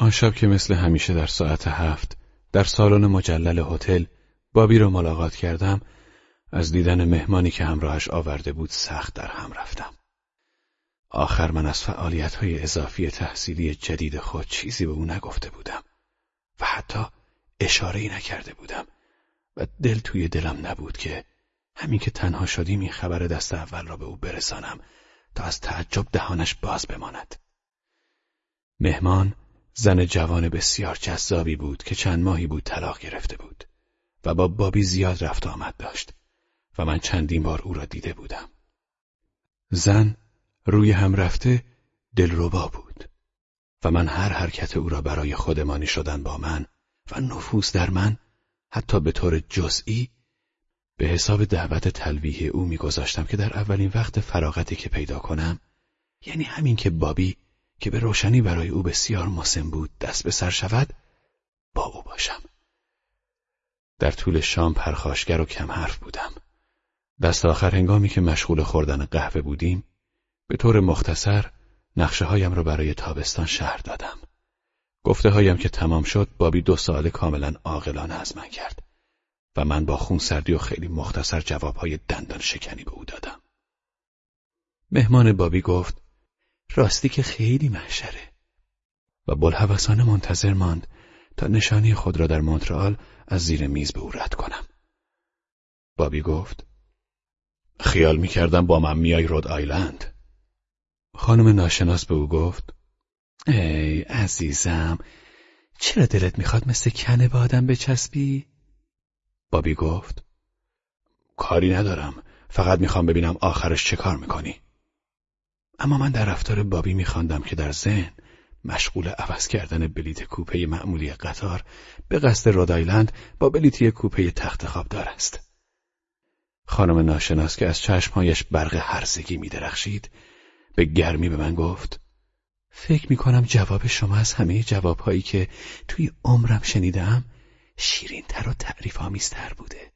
آن شب که مثل همیشه در ساعت هفت در سالن مجلل هتل بابی را ملاقات کردم از دیدن مهمانی که همراهش آورده بود سخت در هم رفتم. آخر من از فعالیت های اضافی تحصیلی جدید خود چیزی به او نگفته بودم و حتی اشاره نکرده بودم و دل توی دلم نبود که همین که تنها شدیم این خبر دست اول را به او برسانم تا از تعجب دهانش باز بماند. مهمان زن جوان بسیار جذابی بود که چند ماهی بود طلاق گرفته بود و با بابی زیاد رفت آمد داشت و من چندین بار او را دیده بودم. زن روی هم رفته دلربا بود و من هر حرکت او را برای خودمانی شدن با من و نفوذ در من حتی به طور جزئی به حساب دعوت تلویح او میگذاشتم که در اولین وقت فراغتی که پیدا کنم یعنی همین که بابی که به روشنی برای او بسیار مسن بود دست به سر شود با او باشم. در طول شام پرخاشگر و کم حرف بودم. دست آخر هنگامی که مشغول خوردن قهوه بودیم به طور مختصر نقشه هایم را برای تابستان شهر دادم. گفته هایم که تمام شد بابی دو سال کاملا عاقلانه از من کرد و من با خون سردی و خیلی مختصر جوابهای دندان شکنی به او دادم. مهمان بابی گفت راستی که خیلی محشره و بلحوثانه منتظر ماند تا نشانی خود را در مونترال از زیر میز به او رد کنم. بابی گفت خیال می‌کردم با من میای رود آیلند. خانم ناشناس به او گفت ای عزیزم چرا دلت می‌خواد مثل کنه به آدم بچسبی؟ بابی گفت کاری ندارم فقط می‌خوام ببینم آخرش چه کار می‌کنی اما من در رفتار بابی میخواندم که در ذهن مشغول عوض کردن بلیت کوپه معمولی قطار به قصد رودایلند با بلیتی کوپه تخت خوابدار است. خانم ناشناس که از چشمهایش برق هرزگی میدرخشید به گرمی به من گفت فکر می‌کنم جواب شما از همه جوابهایی که توی عمرم شنیدم شیرینتر و تعریف آمیزتر بوده.